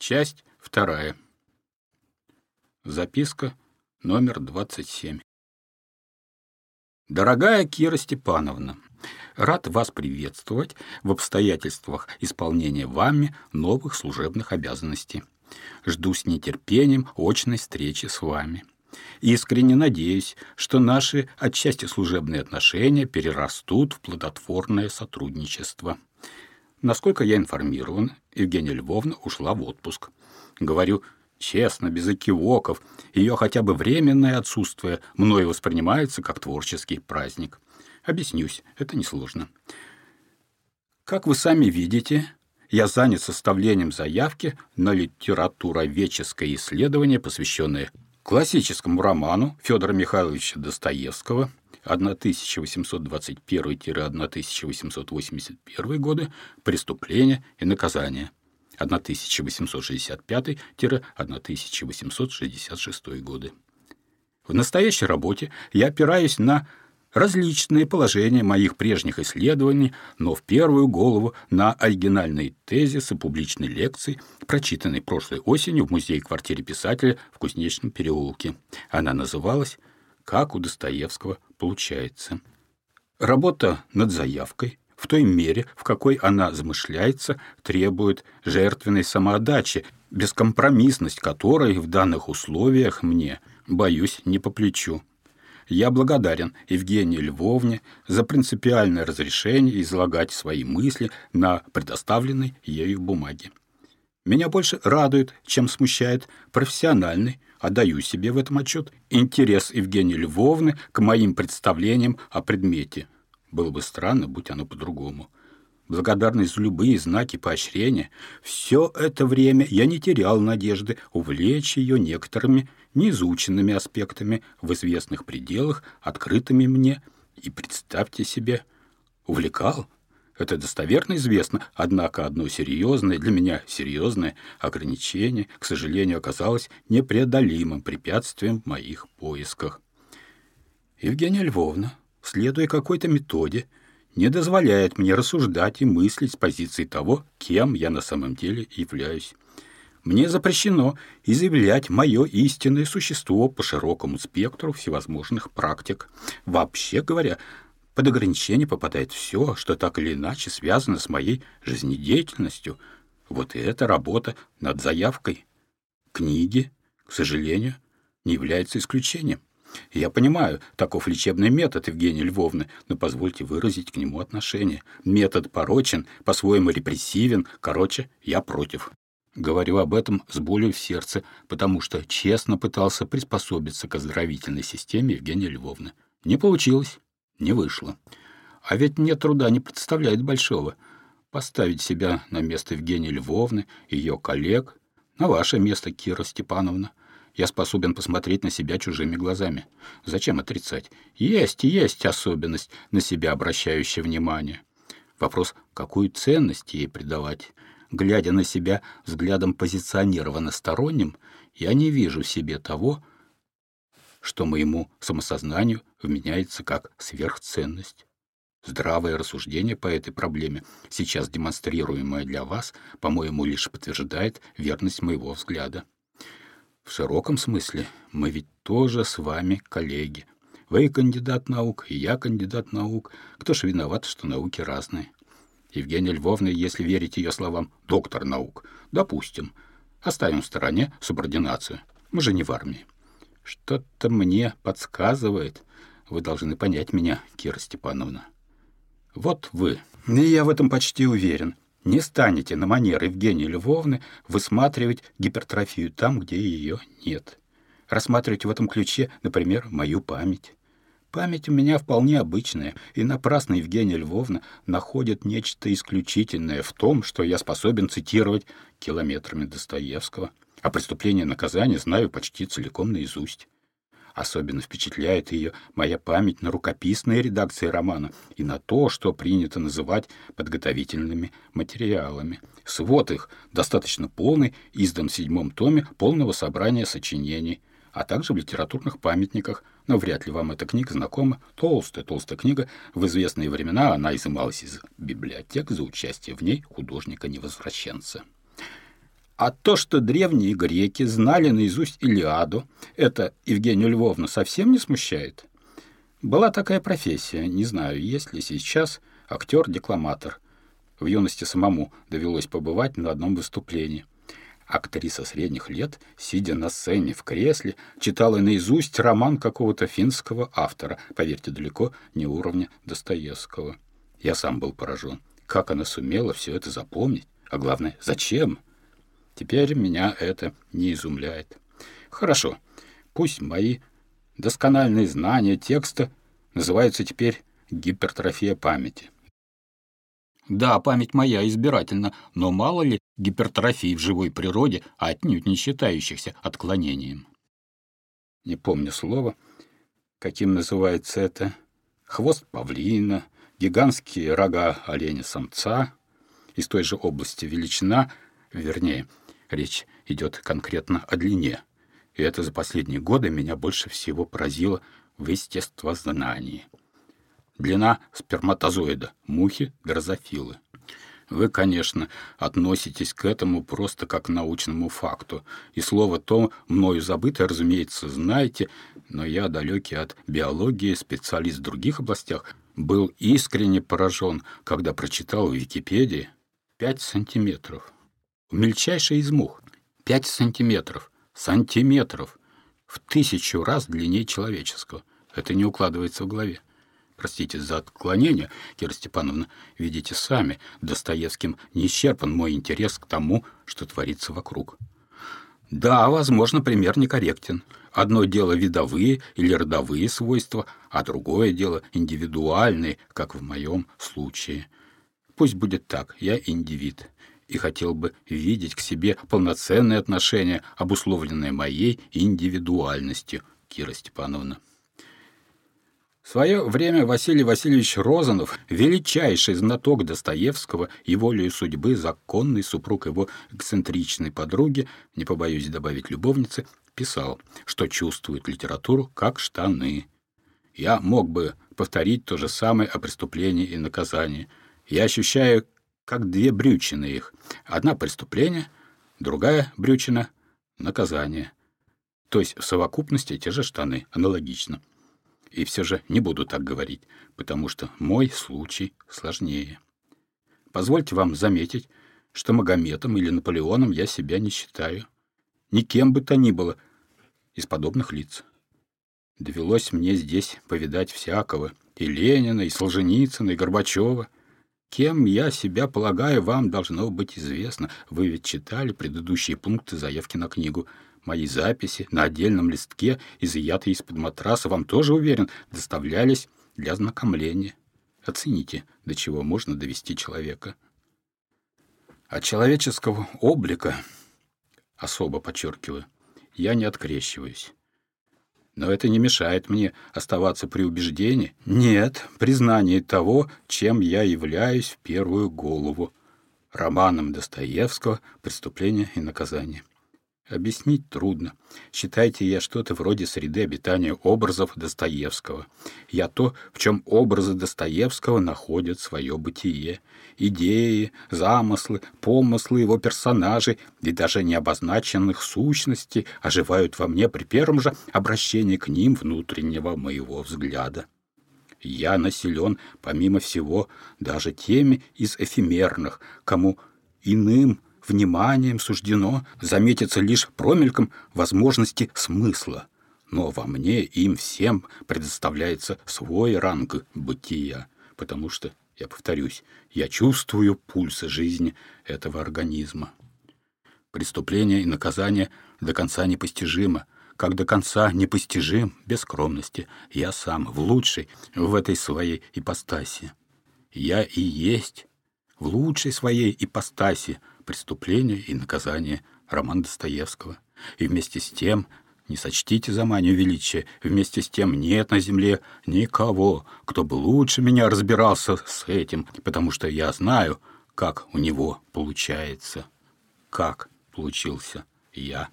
Часть вторая. Записка номер 27. Дорогая Кира Степановна, рад вас приветствовать в обстоятельствах исполнения вами новых служебных обязанностей. Жду с нетерпением очной встречи с вами. Искренне надеюсь, что наши отчасти служебные отношения перерастут в плодотворное сотрудничество. Насколько я информирован, Евгения Львовна ушла в отпуск. Говорю честно, без экивоков, ее хотя бы временное отсутствие мною воспринимается как творческий праздник. Объяснюсь, это несложно. Как вы сами видите, я занят составлением заявки на литературоведческое исследование, посвященное классическому роману Федора Михайловича Достоевского 1821-1881 годы «Преступление и наказание» 1865-1866 годы. В настоящей работе я опираюсь на различные положения моих прежних исследований, но в первую голову на оригинальные тезисы публичной лекции, прочитанной прошлой осенью в музее-квартире писателя в Кузнечном переулке. Она называлась «Как у Достоевского получается». Работа над заявкой в той мере, в какой она замышляется, требует жертвенной самоотдачи, бескомпромиссность которой в данных условиях мне, боюсь, не по плечу. Я благодарен Евгении Львовне за принципиальное разрешение излагать свои мысли на предоставленной ею бумаге. Меня больше радует, чем смущает профессиональный, отдаю себе в этом отчет, интерес Евгении Львовны к моим представлениям о предмете. Было бы странно, будь оно по-другому благодарность за любые знаки поощрения, все это время я не терял надежды увлечь ее некоторыми неизученными аспектами в известных пределах, открытыми мне, и, представьте себе, увлекал. Это достоверно известно, однако одно серьезное, для меня серьезное ограничение, к сожалению, оказалось непреодолимым препятствием в моих поисках. Евгения Львовна, следуя какой-то методе, не дозволяет мне рассуждать и мыслить с позиции того, кем я на самом деле являюсь. Мне запрещено изъявлять мое истинное существо по широкому спектру всевозможных практик. Вообще говоря, под ограничение попадает все, что так или иначе связано с моей жизнедеятельностью. Вот и эта работа над заявкой. Книги, к сожалению, не является исключением. Я понимаю, таков лечебный метод Евгении Львовны, но позвольте выразить к нему отношение. Метод порочен, по-своему репрессивен, короче, я против. Говорю об этом с болью в сердце, потому что честно пытался приспособиться к оздоровительной системе Евгении Львовны. Не получилось, не вышло. А ведь мне труда не представляет большого. Поставить себя на место Евгении Львовны, ее коллег, на ваше место, Кира Степановна. Я способен посмотреть на себя чужими глазами. Зачем отрицать? Есть, есть особенность, на себя обращающая внимание. Вопрос, какую ценность ей придавать? Глядя на себя взглядом позиционированно сторонним, я не вижу в себе того, что моему самосознанию вменяется как сверхценность. Здравое рассуждение по этой проблеме, сейчас демонстрируемое для вас, по-моему, лишь подтверждает верность моего взгляда. В широком смысле мы ведь тоже с вами коллеги. Вы кандидат наук, и я кандидат наук. Кто ж виноват, что науки разные? Евгения Львовна, если верить ее словам, доктор наук. Допустим. Оставим в стороне субординацию. Мы же не в армии. Что-то мне подсказывает. Вы должны понять меня, Кира Степановна. Вот вы. И я в этом почти уверен не станете на манер Евгении Львовны высматривать гипертрофию там, где ее нет. Рассматривать в этом ключе, например, мою память. Память у меня вполне обычная, и напрасно Евгения Львовна находит нечто исключительное в том, что я способен цитировать километрами Достоевского, а преступление и наказание знаю почти целиком наизусть. Особенно впечатляет ее моя память на рукописные редакции романа и на то, что принято называть подготовительными материалами. Свод их достаточно полный, издан в седьмом томе полного собрания сочинений, а также в литературных памятниках, но вряд ли вам эта книга знакома. Толстая-толстая книга. В известные времена она изымалась из библиотек за участие в ней художника-невозвращенца. А то, что древние греки знали наизусть Илиаду, это Евгению Львовну совсем не смущает? Была такая профессия, не знаю, есть ли сейчас актер-декламатор. В юности самому довелось побывать на одном выступлении. Актриса средних лет, сидя на сцене в кресле, читала наизусть роман какого-то финского автора, поверьте, далеко не уровня Достоевского. Я сам был поражен. Как она сумела все это запомнить? А главное, зачем? Теперь меня это не изумляет. Хорошо, пусть мои доскональные знания текста называются теперь гипертрофия памяти. Да, память моя избирательна, но мало ли гипертрофии в живой природе, отнюдь не считающихся отклонением. Не помню слова, каким называется это. Хвост павлина, гигантские рога оленя-самца, из той же области величина, вернее, речь идет конкретно о длине. И это за последние годы меня больше всего поразило в естествознании. Длина сперматозоида, мухи, дрозофилы. Вы, конечно, относитесь к этому просто как к научному факту. И слово то, мною забытое, разумеется, знаете, но я, далекий от биологии, специалист в других областях, был искренне поражен, когда прочитал в Википедии 5 сантиметров. Мельчайший из мух. 5 сантиметров. Сантиметров. В тысячу раз длиннее человеческого. Это не укладывается в голове. Простите за отклонение, Кира Степановна, видите сами, Достоевским не исчерпан мой интерес к тому, что творится вокруг. Да, возможно, пример некорректен. Одно дело видовые или родовые свойства, а другое дело индивидуальные, как в моем случае. Пусть будет так, я индивид и хотел бы видеть к себе полноценное отношение, обусловленное моей индивидуальностью, Кира Степановна. В свое время Василий Васильевич Розанов, величайший знаток Достоевского и волею судьбы, законный супруг его эксцентричной подруги, не побоюсь добавить любовницы, писал, что чувствует литературу как штаны. Я мог бы повторить то же самое о преступлении и наказании. Я ощущаю как две брючины их. Одна — преступление, другая брючина — наказание. То есть в совокупности те же штаны, аналогично. И все же не буду так говорить, потому что мой случай сложнее. Позвольте вам заметить, что Магометом или Наполеоном я себя не считаю. Никем бы то ни было из подобных лиц. Довелось мне здесь повидать всякого, и Ленина, и Солженицына, и Горбачева — Кем я себя полагаю, вам должно быть известно. Вы ведь читали предыдущие пункты заявки на книгу. Мои записи на отдельном листке, изъятые из-под матраса, вам тоже, уверен, доставлялись для знакомления. Оцените, до чего можно довести человека. От человеческого облика, особо подчеркиваю, я не открещиваюсь. Но это не мешает мне оставаться при убеждении. Нет, признание того, чем я являюсь в первую голову. Романом Достоевского «Преступление и наказание». Объяснить трудно. Считайте, я что-то вроде среды обитания образов Достоевского. Я то, в чем образы Достоевского находят свое бытие. Идеи, замыслы, помыслы его персонажей и даже необозначенных сущностей оживают во мне при первом же обращении к ним внутреннего моего взгляда. Я населен, помимо всего, даже теми из эфемерных, кому иным – вниманием суждено заметиться лишь промельком возможности смысла, но во мне им всем предоставляется свой ранг бытия, потому что, я повторюсь, я чувствую пульсы жизни этого организма. Преступление и наказание до конца непостижимо, как до конца непостижим без скромности. Я сам в лучшей в этой своей ипостаси. Я и есть в лучшей своей ипостаси «Преступление и наказание» роман Достоевского. И вместе с тем, не сочтите за манию величия, вместе с тем нет на земле никого, кто бы лучше меня разбирался с этим, потому что я знаю, как у него получается, как получился я.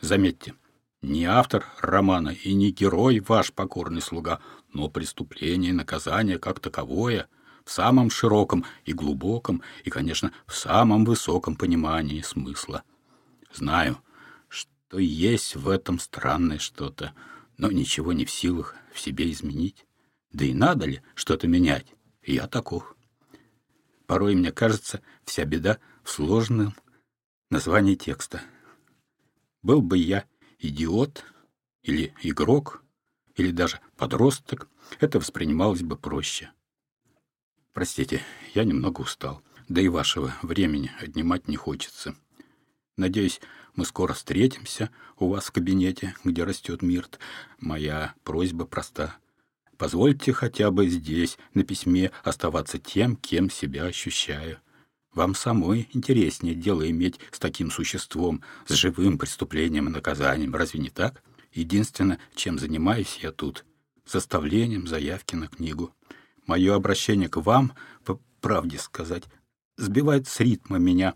Заметьте, не автор романа и не герой ваш покорный слуга, но преступление и наказание как таковое в самом широком и глубоком, и, конечно, в самом высоком понимании смысла. Знаю, что есть в этом странное что-то, но ничего не в силах в себе изменить. Да и надо ли что-то менять? Я таков. Порой мне кажется, вся беда в сложном названии текста. Был бы я идиот или игрок, или даже подросток, это воспринималось бы проще. Простите, я немного устал, да и вашего времени отнимать не хочется. Надеюсь, мы скоро встретимся у вас в кабинете, где растет мирт. Моя просьба проста. Позвольте хотя бы здесь, на письме, оставаться тем, кем себя ощущаю. Вам самой интереснее дело иметь с таким существом, с живым преступлением и наказанием, разве не так? Единственное, чем занимаюсь я тут — составлением заявки на книгу. Мое обращение к вам, по правде сказать, сбивает с ритма меня.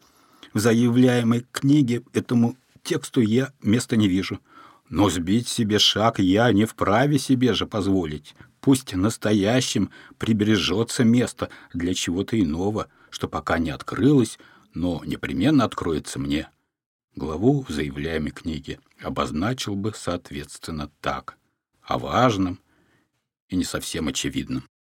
В заявляемой книге этому тексту я места не вижу. Но сбить себе шаг я не вправе себе же позволить. Пусть настоящим прибережется место для чего-то иного, что пока не открылось, но непременно откроется мне главу в заявляемой книге обозначил бы, соответственно, так, о важном и не совсем очевидном.